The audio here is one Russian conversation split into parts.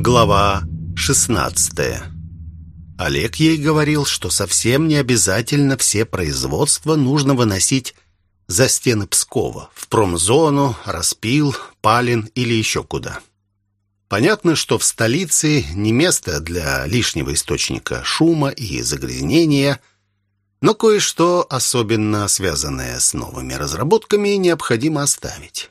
Глава 16 Олег ей говорил, что совсем не обязательно все производства нужно выносить за стены Пскова, в промзону, распил, палин или еще куда. Понятно, что в столице не место для лишнего источника шума и загрязнения, но кое-что, особенно связанное с новыми разработками, необходимо оставить.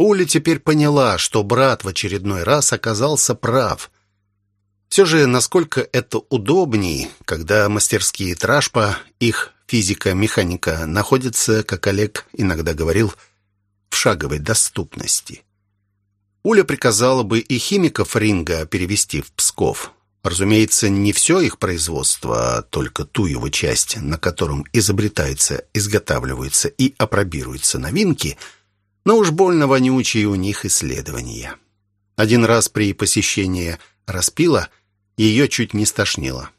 Уля теперь поняла, что брат в очередной раз оказался прав. Все же, насколько это удобней, когда мастерские Тражпа, их физика-механика, находятся, как Олег иногда говорил, в шаговой доступности. Уля приказала бы и химиков Ринга перевести в Псков. Разумеется, не все их производство, а только ту его часть, на котором изобретаются, изготавливаются и опробируются новинки – но уж больно вонючие у них исследования. Один раз при посещении распила ее чуть не стошнило.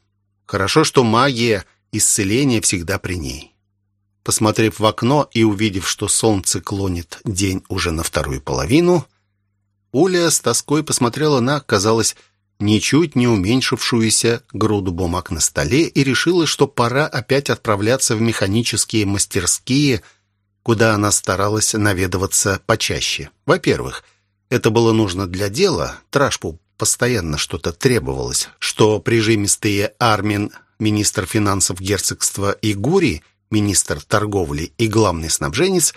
Хорошо, что магия исцеления всегда при ней. Посмотрев в окно и увидев, что солнце клонит день уже на вторую половину, Уля с тоской посмотрела на, казалось, ничуть не уменьшившуюся груду бумаг на столе и решила, что пора опять отправляться в механические мастерские – куда она старалась наведываться почаще. Во-первых, это было нужно для дела, Трашпу постоянно что-то требовалось, что прижимистые Армин, министр финансов герцогства, и Гури, министр торговли и главный снабженец,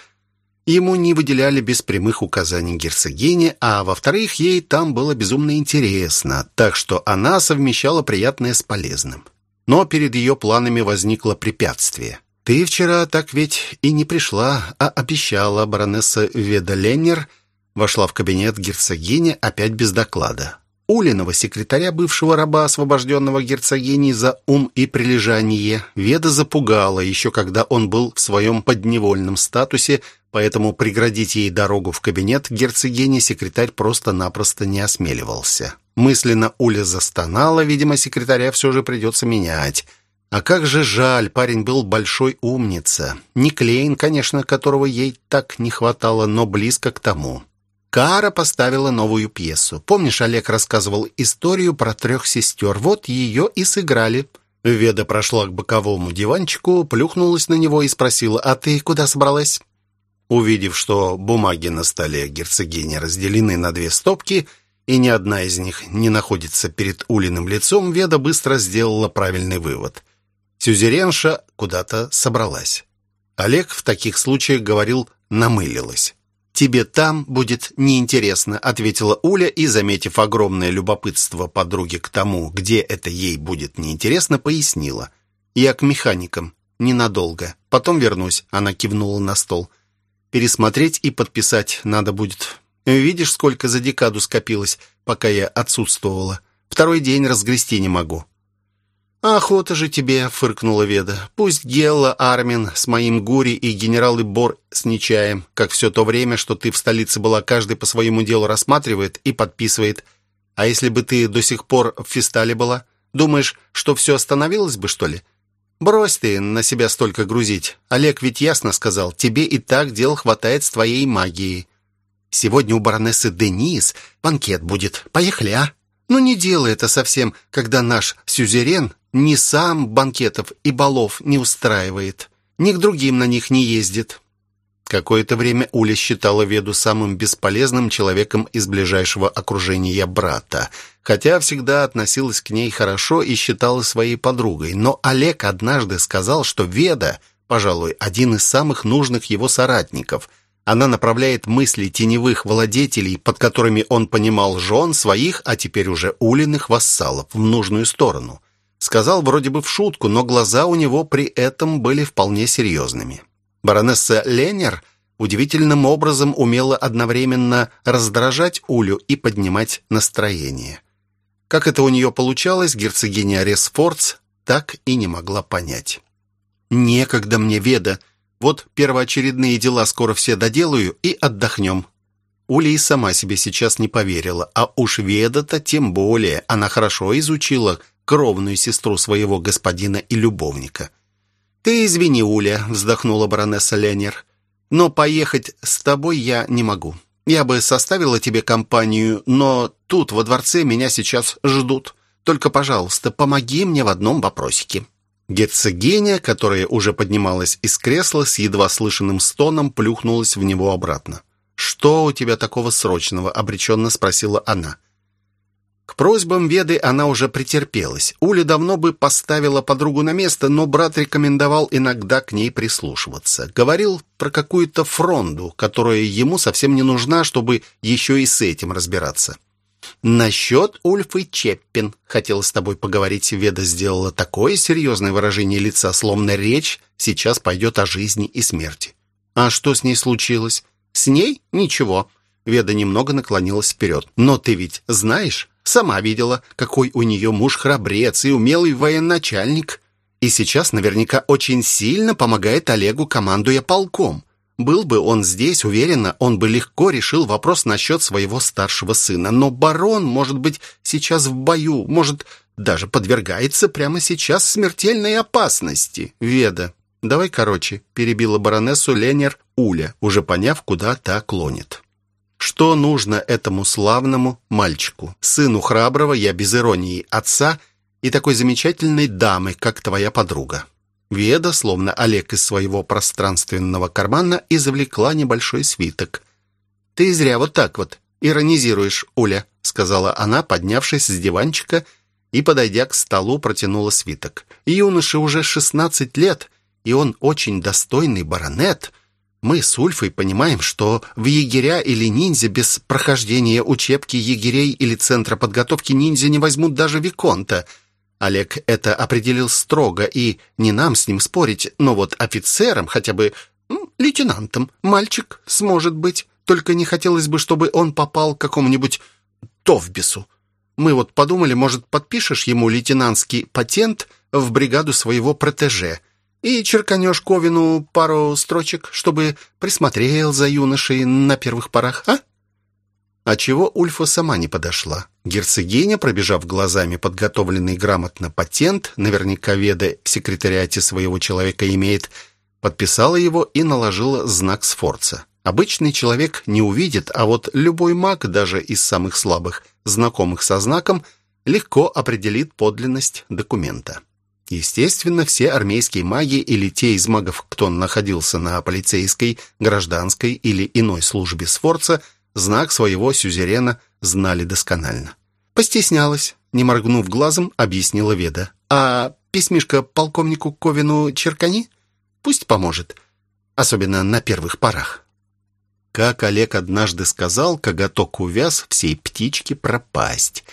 ему не выделяли без прямых указаний герцогини, а во-вторых, ей там было безумно интересно, так что она совмещала приятное с полезным. Но перед ее планами возникло препятствие. «Ты вчера так ведь и не пришла, а обещала баронесса Веда Леннер». Вошла в кабинет герцогини опять без доклада. Улиного секретаря, бывшего раба, освобожденного герцогиней за ум и прилежание, Веда запугала, еще когда он был в своем подневольном статусе, поэтому преградить ей дорогу в кабинет герцогини секретарь просто-напросто не осмеливался. Мысленно Уля застонала, видимо, секретаря все же придется менять. А как же жаль, парень был большой умница. Не Клейн, конечно, которого ей так не хватало, но близко к тому. Кара поставила новую пьесу. Помнишь, Олег рассказывал историю про трех сестер? Вот ее и сыграли. Веда прошла к боковому диванчику, плюхнулась на него и спросила, «А ты куда собралась?» Увидев, что бумаги на столе герцогини разделены на две стопки, и ни одна из них не находится перед Улиным лицом, Веда быстро сделала правильный вывод – Сюзеренша куда-то собралась. Олег в таких случаях говорил «намылилась». «Тебе там будет неинтересно», — ответила Уля и, заметив огромное любопытство подруги к тому, где это ей будет неинтересно, пояснила. «Я к механикам. Ненадолго. Потом вернусь», — она кивнула на стол. «Пересмотреть и подписать надо будет. Видишь, сколько за декаду скопилось, пока я отсутствовала. Второй день разгрести не могу». «Охота же тебе», — фыркнула Веда. «Пусть Гелла, Армин с моим Гури и генералы Бор с Нечаем, как все то время, что ты в столице была, каждый по своему делу рассматривает и подписывает. А если бы ты до сих пор в Фистале была, думаешь, что все остановилось бы, что ли? Брось ты на себя столько грузить. Олег ведь ясно сказал, тебе и так дел хватает с твоей магией. Сегодня у баронессы Денис банкет будет. Поехали, а?» «Ну не делай это совсем, когда наш сюзерен ни сам банкетов и балов не устраивает, ни к другим на них не ездит. Какое-то время Уля считала Веду самым бесполезным человеком из ближайшего окружения брата, хотя всегда относилась к ней хорошо и считала своей подругой. Но Олег однажды сказал, что Веда, пожалуй, один из самых нужных его соратников. Она направляет мысли теневых владетелей, под которыми он понимал жен своих, а теперь уже Улиных вассалов, в нужную сторону. Сказал вроде бы в шутку, но глаза у него при этом были вполне серьезными. Баронесса Ленер удивительным образом умела одновременно раздражать Улю и поднимать настроение. Как это у нее получалось, герцогиня Ресфордс так и не могла понять. «Некогда мне, Веда. Вот первоочередные дела скоро все доделаю и отдохнем». Уля и сама себе сейчас не поверила, а уж Веда-то тем более. Она хорошо изучила кровную сестру своего господина и любовника. «Ты извини, Уля», — вздохнула баронесса Ленер, «но поехать с тобой я не могу. Я бы составила тебе компанию, но тут, во дворце, меня сейчас ждут. Только, пожалуйста, помоги мне в одном вопросике». Герцогиня, которая уже поднималась из кресла, с едва слышанным стоном плюхнулась в него обратно. «Что у тебя такого срочного?» — обреченно спросила она. К просьбам Веды она уже претерпелась. Уля давно бы поставила подругу на место, но брат рекомендовал иногда к ней прислушиваться. Говорил про какую-то фронду, которая ему совсем не нужна, чтобы еще и с этим разбираться. «Насчет Ульфы Чеппин. Хотела с тобой поговорить. Веда сделала такое серьезное выражение лица, словно речь сейчас пойдет о жизни и смерти. А что с ней случилось? С ней? Ничего». Веда немного наклонилась вперед. «Но ты ведь знаешь, Сама видела, какой у нее муж храбрец и умелый военачальник. И сейчас наверняка очень сильно помогает Олегу, командуя полком. Был бы он здесь, уверенно, он бы легко решил вопрос насчет своего старшего сына. Но барон, может быть, сейчас в бою, может, даже подвергается прямо сейчас смертельной опасности. Веда, давай короче, перебила баронессу Ленер Уля, уже поняв, куда та клонит. Что нужно этому славному мальчику, сыну храброго, я без иронии, отца и такой замечательной дамы, как твоя подруга?» Веда, словно Олег из своего пространственного кармана, извлекла небольшой свиток. «Ты зря вот так вот иронизируешь, Уля», — сказала она, поднявшись с диванчика и, подойдя к столу, протянула свиток. «Юноше уже шестнадцать лет, и он очень достойный баронет». Мы с Ульфой понимаем, что в егеря или ниндзя без прохождения учебки егерей или центра подготовки ниндзя не возьмут даже Виконта. Олег это определил строго, и не нам с ним спорить, но вот офицером, хотя бы ну, лейтенантом, мальчик сможет быть. Только не хотелось бы, чтобы он попал к какому-нибудь Товбису. Мы вот подумали, может, подпишешь ему лейтенантский патент в бригаду своего протеже – и черканешь Ковину пару строчек, чтобы присмотрел за юношей на первых порах, а?» А чего Ульфа сама не подошла? Герцогиня, пробежав глазами подготовленный грамотно патент, наверняка веда в секретариате своего человека имеет, подписала его и наложила знак Сфорца. Обычный человек не увидит, а вот любой маг, даже из самых слабых, знакомых со знаком, легко определит подлинность документа. Естественно, все армейские маги или те из магов, кто находился на полицейской, гражданской или иной службе Сфорца, знак своего сюзерена знали досконально. Постеснялась, не моргнув глазом, объяснила Веда. «А письмишко полковнику Ковину черкани? Пусть поможет, особенно на первых порах». Как Олег однажды сказал, коготок увяз, всей птичке пропасть.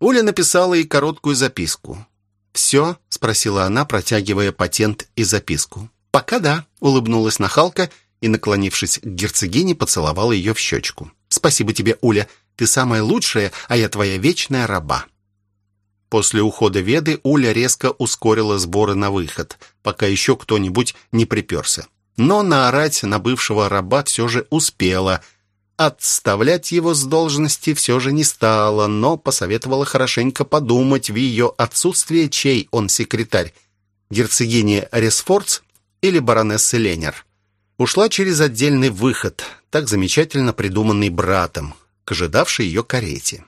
Оля написала ей короткую записку. «Все?» — спросила она, протягивая патент и записку. «Пока да», — улыбнулась нахалка и, наклонившись к герцогине, поцеловала ее в щечку. «Спасибо тебе, Уля. Ты самая лучшая, а я твоя вечная раба». После ухода Веды Уля резко ускорила сборы на выход, пока еще кто-нибудь не приперся. Но наорать на бывшего раба все же успела — Отставлять его с должности все же не стала, но посоветовала хорошенько подумать в ее отсутствие, чей он секретарь, герцогиня Ресфордс или баронесса Ленер. Ушла через отдельный выход, так замечательно придуманный братом, к ожидавшей ее карете.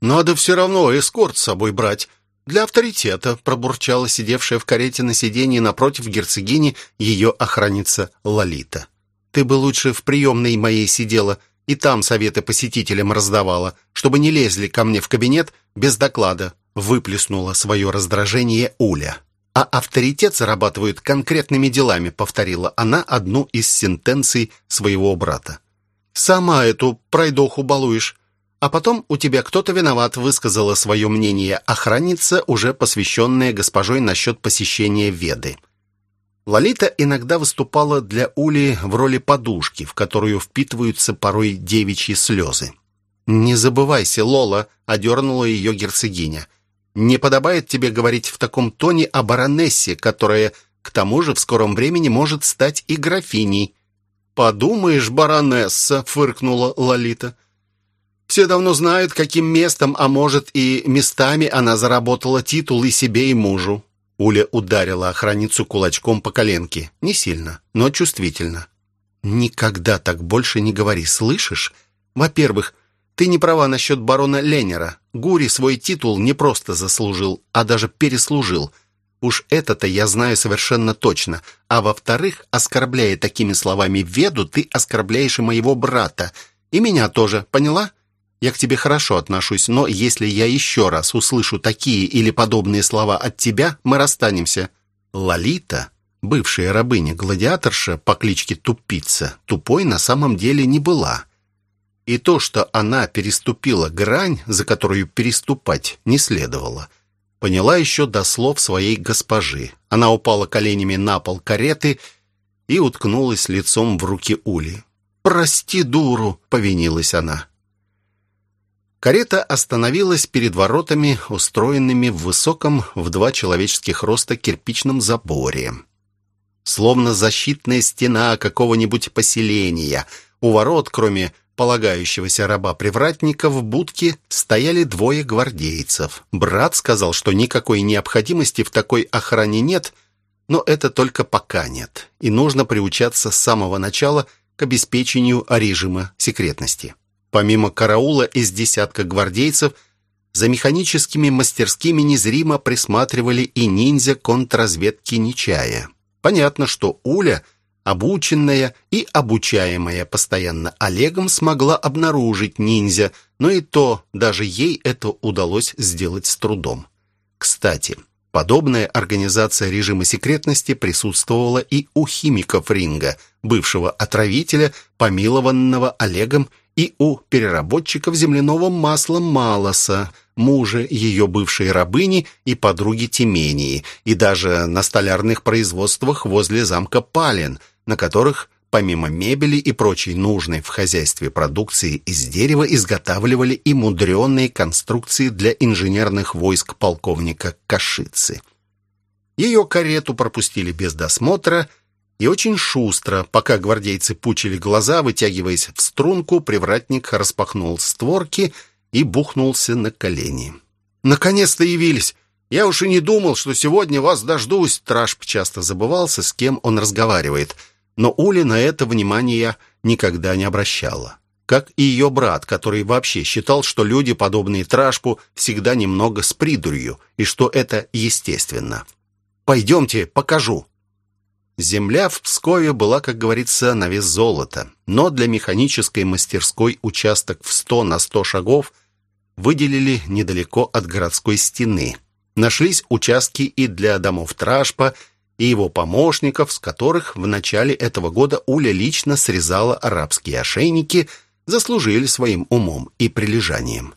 «Надо все равно эскорт с собой брать», «Для авторитета», — пробурчала сидевшая в карете на сиденье напротив герцогини ее охранница Лолита. Ты бы лучше в приемной моей сидела и там советы посетителям раздавала, чтобы не лезли ко мне в кабинет без доклада», выплеснула свое раздражение Уля. «А авторитет зарабатывают конкретными делами», повторила она одну из сентенций своего брата. «Сама эту пройдоху балуешь. А потом у тебя кто-то виноват», высказала свое мнение охранница, уже посвященная госпожой насчет посещения Веды. Лолита иногда выступала для Ули в роли подушки, в которую впитываются порой девичьи слезы. «Не забывайся, Лола», — одернула ее герцогиня. «Не подобает тебе говорить в таком тоне о баронессе, которая, к тому же, в скором времени может стать и графиней». «Подумаешь, баронесса», — фыркнула Лолита. «Все давно знают, каким местом, а может и местами она заработала титул и себе, и мужу. Уля ударила охранницу кулачком по коленке. Не сильно, но чувствительно. «Никогда так больше не говори, слышишь? Во-первых, Ты не права насчет барона Ленера. Гури свой титул не просто заслужил, а даже переслужил. Уж это-то я знаю совершенно точно. А во-вторых, оскорбляя такими словами Веду, ты оскорбляешь и моего брата. И меня тоже, поняла? Я к тебе хорошо отношусь, но если я еще раз услышу такие или подобные слова от тебя, мы расстанемся». Лолита, бывшая рабыня-гладиаторша по кличке Тупица, тупой на самом деле не была. И то, что она переступила грань, за которую переступать не следовало, поняла еще до слов своей госпожи. Она упала коленями на пол кареты и уткнулась лицом в руки Ули. «Прости, дуру!» — повинилась она. Карета остановилась перед воротами, устроенными в высоком в два человеческих роста кирпичном заборе. Словно защитная стена какого-нибудь поселения. У ворот, кроме полагающегося раба-привратника, в будке стояли двое гвардейцев. Брат сказал, что никакой необходимости в такой охране нет, но это только пока нет, и нужно приучаться с самого начала к обеспечению режима секретности. Помимо караула из десятка гвардейцев, за механическими мастерскими незримо присматривали и ниндзя контрразведки Нечая. Понятно, что Уля, обученная и обучаемая постоянно Олегом, смогла обнаружить ниндзя, но и то даже ей это удалось сделать с трудом. Кстати, подобная организация режима секретности присутствовала и у химиков Ринга, бывшего отравителя, помилованного Олегом и у переработчиков земляного масла Малоса, мужа ее бывшей рабыни и подруги Тимении, и даже на столярных производствах возле замка Пален, на которых помимо мебели и прочей нужной в хозяйстве продукции из дерева изготавливали и мудреные конструкции для инженерных войск полковника Кашицы. Ее карету пропустили без досмотра – и очень шустро, пока гвардейцы пучили глаза, вытягиваясь в струнку, привратник распахнул створки и бухнулся на колени. «Наконец-то явились! Я уж и не думал, что сегодня вас дождусь!» Трашп часто забывался, с кем он разговаривает, но Уля на это внимания никогда не обращала. Как и ее брат, который вообще считал, что люди, подобные Трашпу, всегда немного с придурью, и что это естественно. «Пойдемте, покажу!» Земля в Пскове была, как говорится, на вес золота, но для механической мастерской участок в 100 на 100 шагов выделили недалеко от городской стены. Нашлись участки и для домов Тражпа, и его помощников, с которых в начале этого года Уля лично срезала арабские ошейники, заслужили своим умом и прилежанием.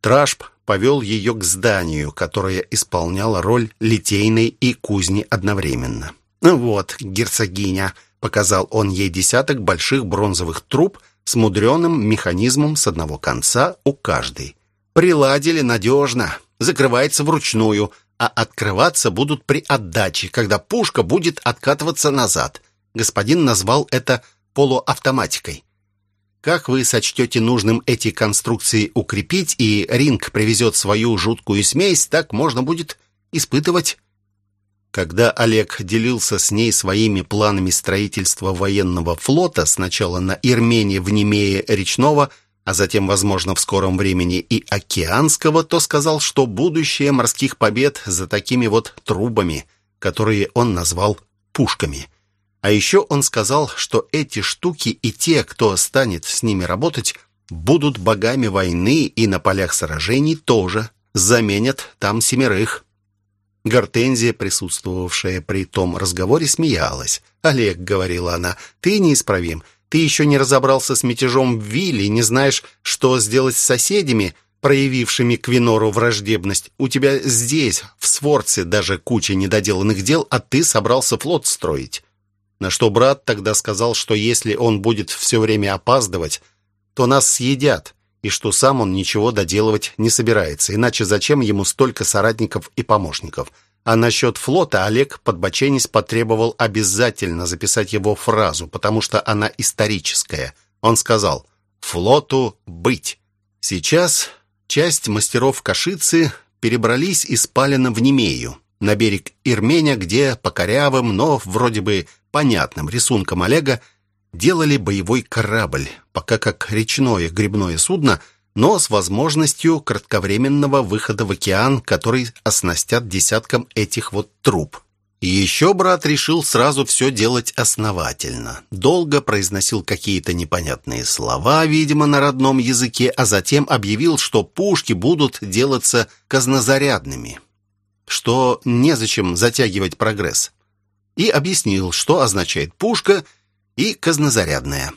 Тражп повел ее к зданию, которое исполняло роль литейной и кузни одновременно. «Ну «Вот, герцогиня», — показал он ей десяток больших бронзовых труб с мудреным механизмом с одного конца у каждой. «Приладили надежно, закрывается вручную, а открываться будут при отдаче, когда пушка будет откатываться назад. Господин назвал это полуавтоматикой. Как вы сочтете нужным эти конструкции укрепить, и ринг привезет свою жуткую смесь, так можно будет испытывать когда Олег делился с ней своими планами строительства военного флота, сначала на Ирмене в Немее речного, а затем, возможно, в скором времени и океанского, то сказал, что будущее морских побед за такими вот трубами, которые он назвал пушками. А еще он сказал, что эти штуки и те, кто станет с ними работать, будут богами войны и на полях сражений тоже заменят там семерых. Гортензия, присутствовавшая при том разговоре, смеялась. «Олег», — говорила она, — «ты неисправим. Ты еще не разобрался с мятежом в Вилле, не знаешь, что сделать с соседями, проявившими к Винору враждебность. У тебя здесь, в Сворце, даже куча недоделанных дел, а ты собрался флот строить». На что брат тогда сказал, что если он будет все время опаздывать, то нас съедят и что сам он ничего доделывать не собирается, иначе зачем ему столько соратников и помощников? А насчет флота Олег подбоченись потребовал обязательно записать его фразу, потому что она историческая. Он сказал «флоту быть». Сейчас часть мастеров Кашицы перебрались из Палина в Немею, на берег Ирменя, где по корявым, но вроде бы понятным рисункам Олега делали боевой корабль, пока как речное грибное судно, но с возможностью кратковременного выхода в океан, который оснастят десятком этих вот труб. И еще брат решил сразу все делать основательно. Долго произносил какие-то непонятные слова, видимо, на родном языке, а затем объявил, что пушки будут делаться казнозарядными, что незачем затягивать прогресс. И объяснил, что означает пушка и казнозарядная.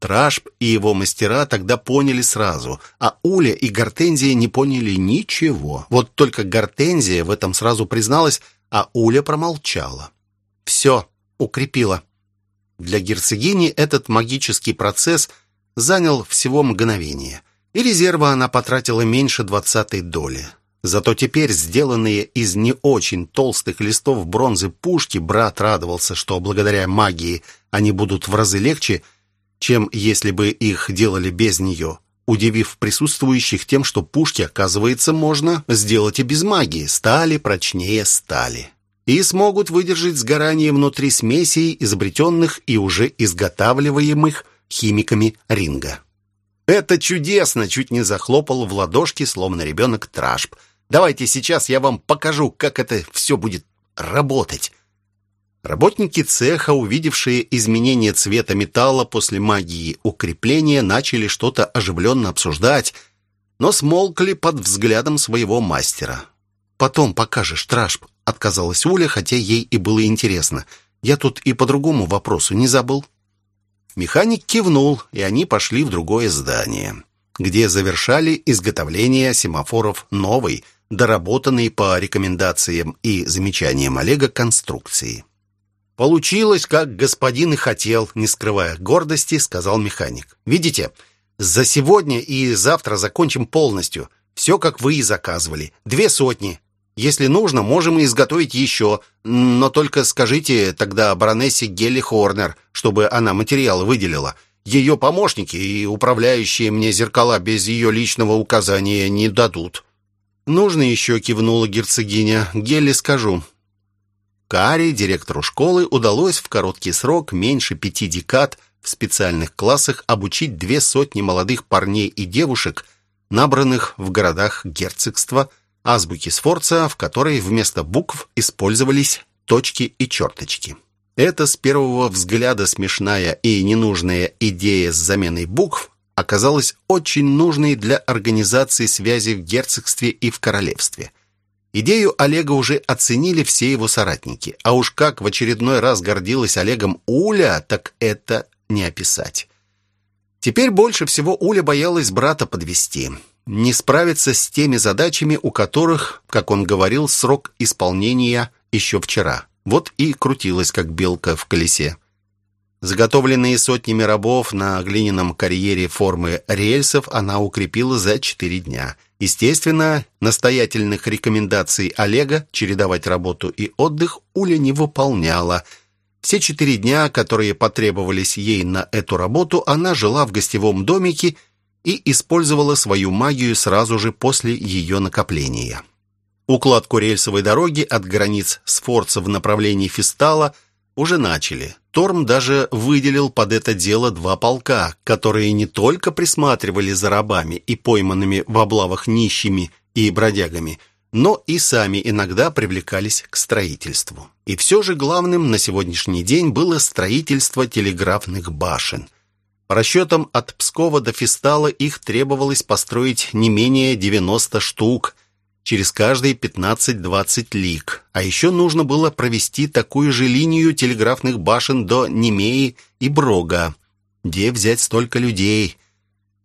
Трашп и его мастера тогда поняли сразу, а Уля и Гортензия не поняли ничего. Вот только Гортензия в этом сразу призналась, а Уля промолчала. Все, укрепила. Для герцогини этот магический процесс занял всего мгновение, и резерва она потратила меньше двадцатой доли. Зато теперь сделанные из не очень толстых листов бронзы пушки брат радовался, что благодаря магии они будут в разы легче, чем если бы их делали без нее удивив присутствующих тем, что пушки, оказывается, можно сделать и без магии. Стали прочнее стали. И смогут выдержать сгорание внутри смесей, изобретенных и уже изготавливаемых химиками ринга. «Это чудесно!» — чуть не захлопал в ладошки, словно ребенок Трашп. «Давайте сейчас я вам покажу, как это все будет работать». Работники цеха, увидевшие изменение цвета металла после магии укрепления, начали что-то оживленно обсуждать, но смолкли под взглядом своего мастера. «Потом покажешь, Трашп», — отказалась Уля, хотя ей и было интересно. «Я тут и по другому вопросу не забыл». Механик кивнул, и они пошли в другое здание, где завершали изготовление семафоров новой, доработанной по рекомендациям и замечаниям Олега конструкции. «Получилось, как господин и хотел», — не скрывая гордости, сказал механик. «Видите, за сегодня и завтра закончим полностью. Все, как вы и заказывали. Две сотни. Если нужно, можем и изготовить еще. Но только скажите тогда баронессе Гелли Хорнер, чтобы она материалы выделила. Ее помощники и управляющие мне зеркала без ее личного указания не дадут». «Нужно еще», — кивнула герцогиня. «Гелли скажу. Кари, директору школы, удалось в короткий срок, меньше пяти декад, в специальных классах обучить две сотни молодых парней и девушек, набранных в городах герцогства, азбуки Сфорца, в которой вместо букв использовались точки и черточки. Эта с первого взгляда смешная и ненужная идея с заменой букв оказалась очень нужной для организации связи в герцогстве и в королевстве – Идею Олега уже оценили все его соратники. А уж как в очередной раз гордилась Олегом Уля, так это не описать. Теперь больше всего Уля боялась брата подвести, не справиться с теми задачами, у которых, как он говорил, срок исполнения еще вчера. Вот и крутилась, как белка в колесе. Заготовленные сотнями рабов на глиняном карьере формы рельсов она укрепила за четыре дня – Естественно, настоятельных рекомендаций Олега чередовать работу и отдых Уля не выполняла. Все четыре дня, которые потребовались ей на эту работу, она жила в гостевом домике и использовала свою магию сразу же после ее накопления. Укладку рельсовой дороги от границ Сфорца в направлении Фистала уже начали. Торм даже выделил под это дело два полка, которые не только присматривали за рабами и пойманными в облавах нищими и бродягами, но и сами иногда привлекались к строительству. И все же главным на сегодняшний день было строительство телеграфных башен. По расчетам от Пскова до Фистала их требовалось построить не менее 90 штук, через каждые 15-20 лиг. А еще нужно было провести такую же линию телеграфных башен до Немеи и Брога. Где взять столько людей?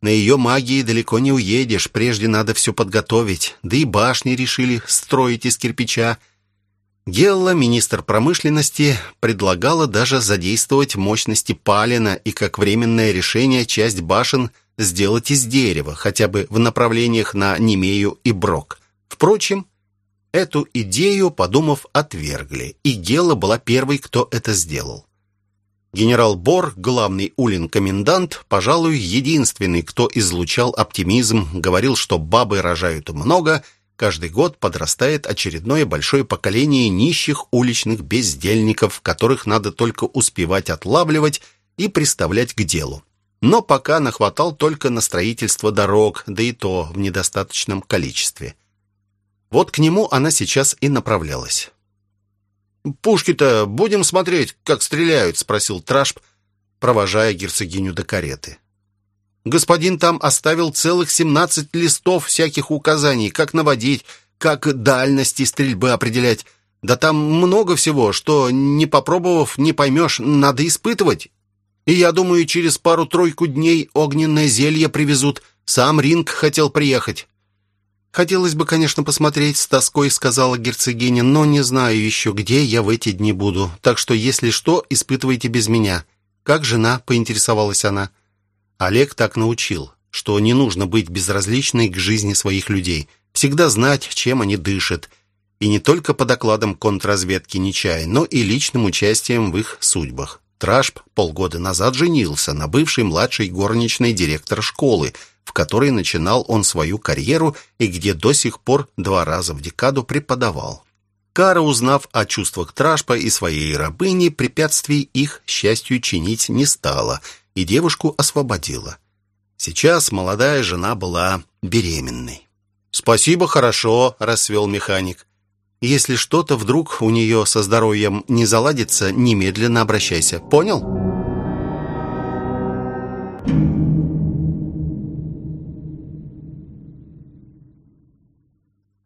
На ее магии далеко не уедешь, прежде надо все подготовить. Да и башни решили строить из кирпича. Гелла, министр промышленности, предлагала даже задействовать мощности Палина и как временное решение часть башен сделать из дерева, хотя бы в направлениях на Немею и Брок. Впрочем, эту идею, подумав, отвергли, и Гела была первой, кто это сделал. Генерал Бор, главный Улин-комендант, пожалуй, единственный, кто излучал оптимизм, говорил, что бабы рожают много, каждый год подрастает очередное большое поколение нищих уличных бездельников, которых надо только успевать отлавливать и приставлять к делу. Но пока нахватал только на строительство дорог, да и то в недостаточном количестве. Вот к нему она сейчас и направлялась. «Пушки-то будем смотреть, как стреляют?» — спросил Трашп, провожая герцогиню до кареты. «Господин там оставил целых семнадцать листов всяких указаний, как наводить, как дальности стрельбы определять. Да там много всего, что, не попробовав, не поймешь, надо испытывать. И я думаю, через пару-тройку дней огненное зелье привезут. Сам Ринг хотел приехать». «Хотелось бы, конечно, посмотреть, с тоской сказала герцогиня, но не знаю еще, где я в эти дни буду. Так что, если что, испытывайте без меня». «Как жена?» — поинтересовалась она. Олег так научил, что не нужно быть безразличной к жизни своих людей, всегда знать, чем они дышат, и не только по докладам контрразведки Нечая, но и личным участием в их судьбах. Трашп полгода назад женился на бывшей младшей горничной директора школы — в которой начинал он свою карьеру и где до сих пор два раза в декаду преподавал. Кара, узнав о чувствах Трашпа и своей рабыни, препятствий их счастью чинить не стала и девушку освободила. Сейчас молодая жена была беременной. «Спасибо, хорошо», — расцвел механик. «Если что-то вдруг у нее со здоровьем не заладится, немедленно обращайся. Понял?»